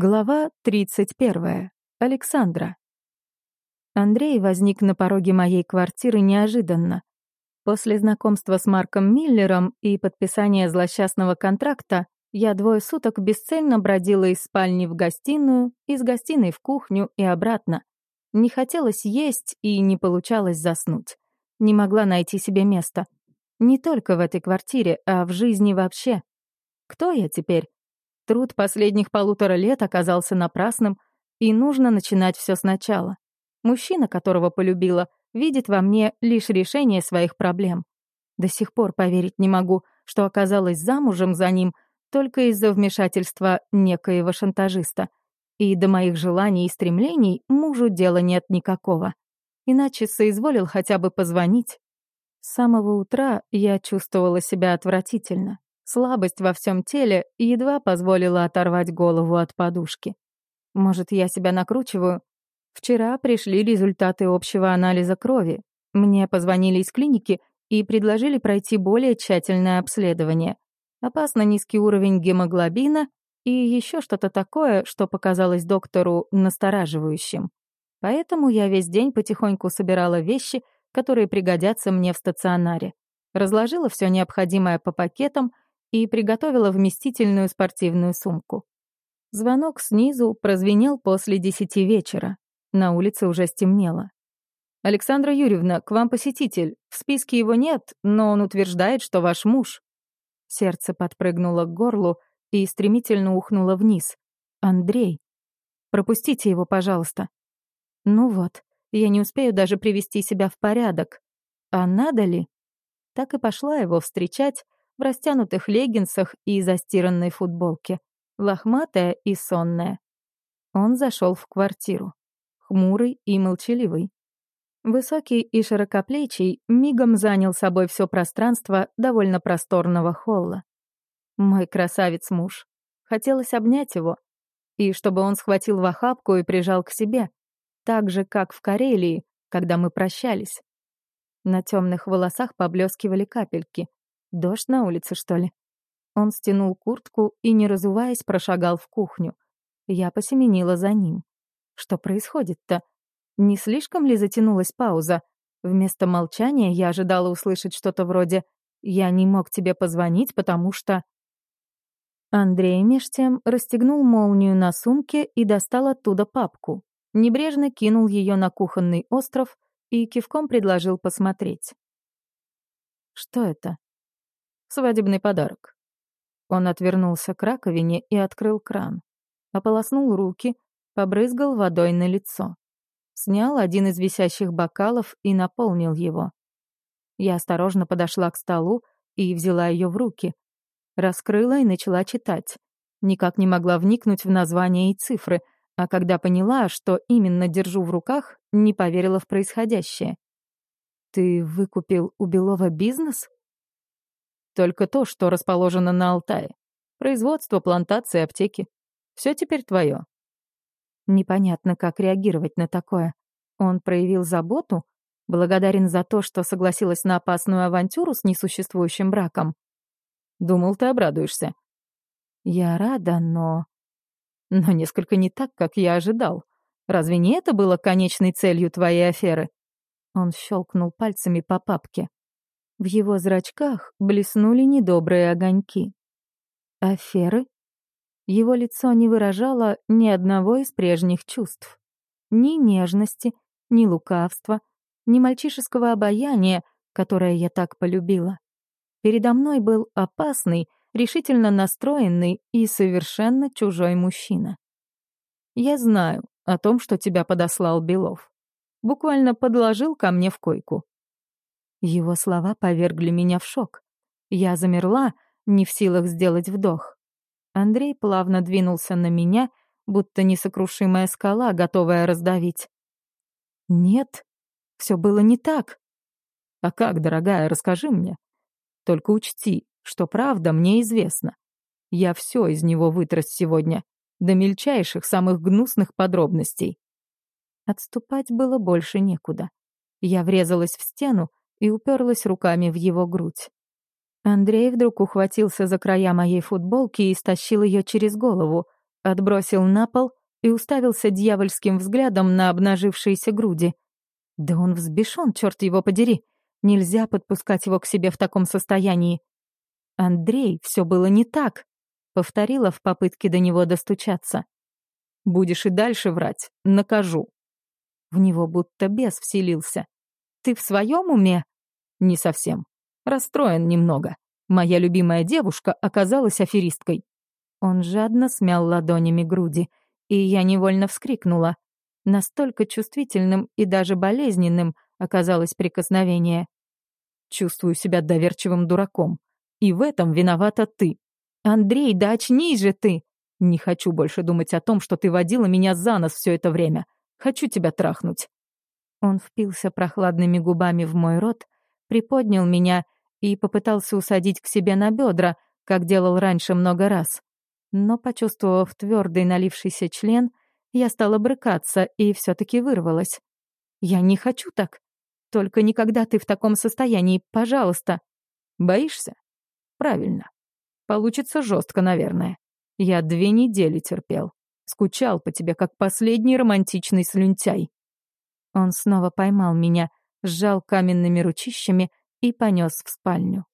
Глава 31. Александра. Андрей возник на пороге моей квартиры неожиданно. После знакомства с Марком Миллером и подписания злосчастного контракта я двое суток бесцельно бродила из спальни в гостиную, из гостиной в кухню и обратно. Не хотелось есть и не получалось заснуть. Не могла найти себе места. Не только в этой квартире, а в жизни вообще. Кто я теперь? Труд последних полутора лет оказался напрасным, и нужно начинать все сначала. Мужчина, которого полюбила, видит во мне лишь решение своих проблем. До сих пор поверить не могу, что оказалась замужем за ним только из-за вмешательства некоего шантажиста. И до моих желаний и стремлений мужу дела нет никакого. Иначе соизволил хотя бы позвонить. С самого утра я чувствовала себя отвратительно. Слабость во всем теле едва позволила оторвать голову от подушки. Может, я себя накручиваю? Вчера пришли результаты общего анализа крови. Мне позвонили из клиники и предложили пройти более тщательное обследование. Опасно низкий уровень гемоглобина и еще что-то такое, что показалось доктору настораживающим. Поэтому я весь день потихоньку собирала вещи, которые пригодятся мне в стационаре. Разложила все необходимое по пакетам — и приготовила вместительную спортивную сумку. Звонок снизу прозвенел после десяти вечера. На улице уже стемнело. «Александра Юрьевна, к вам посетитель. В списке его нет, но он утверждает, что ваш муж». Сердце подпрыгнуло к горлу и стремительно ухнуло вниз. «Андрей. Пропустите его, пожалуйста». «Ну вот, я не успею даже привести себя в порядок. А надо ли?» Так и пошла его встречать, в растянутых леггинсах и застиранной футболке, лохматая и сонная. Он зашел в квартиру, хмурый и молчаливый. Высокий и широкоплечий мигом занял собой все пространство довольно просторного холла. Мой красавец-муж. Хотелось обнять его, и чтобы он схватил в охапку и прижал к себе, так же, как в Карелии, когда мы прощались. На темных волосах поблескивали капельки. Дождь на улице, что ли? Он стянул куртку и, не разуваясь, прошагал в кухню. Я посеменила за ним. Что происходит-то? Не слишком ли затянулась пауза? Вместо молчания я ожидала услышать что-то вроде «Я не мог тебе позвонить, потому что...» Андрей меж тем расстегнул молнию на сумке и достал оттуда папку. Небрежно кинул ее на кухонный остров и кивком предложил посмотреть. Что это? Свадебный подарок. Он отвернулся к раковине и открыл кран. Ополоснул руки, побрызгал водой на лицо. Снял один из висящих бокалов и наполнил его. Я осторожно подошла к столу и взяла ее в руки. Раскрыла и начала читать. Никак не могла вникнуть в название и цифры, а когда поняла, что именно держу в руках, не поверила в происходящее. «Ты выкупил у Белова бизнес?» Только то, что расположено на Алтае. Производство, плантации, аптеки. Все теперь твое. Непонятно, как реагировать на такое. Он проявил заботу, благодарен за то, что согласилась на опасную авантюру с несуществующим браком. Думал, ты обрадуешься. Я рада, но... Но несколько не так, как я ожидал. Разве не это было конечной целью твоей аферы? Он щелкнул пальцами по папке. В его зрачках блеснули недобрые огоньки. Аферы? Его лицо не выражало ни одного из прежних чувств. Ни нежности, ни лукавства, ни мальчишеского обаяния, которое я так полюбила. Передо мной был опасный, решительно настроенный и совершенно чужой мужчина. Я знаю о том, что тебя подослал Белов. Буквально подложил ко мне в койку. Его слова повергли меня в шок. Я замерла, не в силах сделать вдох. Андрей плавно двинулся на меня, будто несокрушимая скала, готовая раздавить. «Нет, все было не так». «А как, дорогая, расскажи мне. Только учти, что правда мне известна. Я все из него вытряс сегодня, до мельчайших, самых гнусных подробностей». Отступать было больше некуда. Я врезалась в стену, и уперлась руками в его грудь. Андрей вдруг ухватился за края моей футболки и стащил ее через голову. отбросил на пол и уставился дьявольским взглядом на обнажившиеся груди. Да он взбешен, черт его подери. Нельзя подпускать его к себе в таком состоянии. Андрей, все было не так, повторила в попытке до него достучаться. Будешь и дальше врать, накажу. В него будто бес вселился. Ты в своем уме? Не совсем. Расстроен немного. Моя любимая девушка оказалась аферисткой. Он жадно смял ладонями груди, и я невольно вскрикнула. Настолько чувствительным и даже болезненным оказалось прикосновение. Чувствую себя доверчивым дураком. И в этом виновата ты. Андрей, да очнись же ты! Не хочу больше думать о том, что ты водила меня за нос все это время. Хочу тебя трахнуть. Он впился прохладными губами в мой рот, приподнял меня и попытался усадить к себе на бедра, как делал раньше много раз. Но, почувствовав твердый налившийся член, я стала брыкаться и все таки вырвалась. «Я не хочу так. Только никогда ты в таком состоянии, пожалуйста». «Боишься?» «Правильно. Получится жестко, наверное. Я две недели терпел. Скучал по тебе, как последний романтичный слюнтяй». Он снова поймал меня, сжал каменными ручищами и понес в спальню.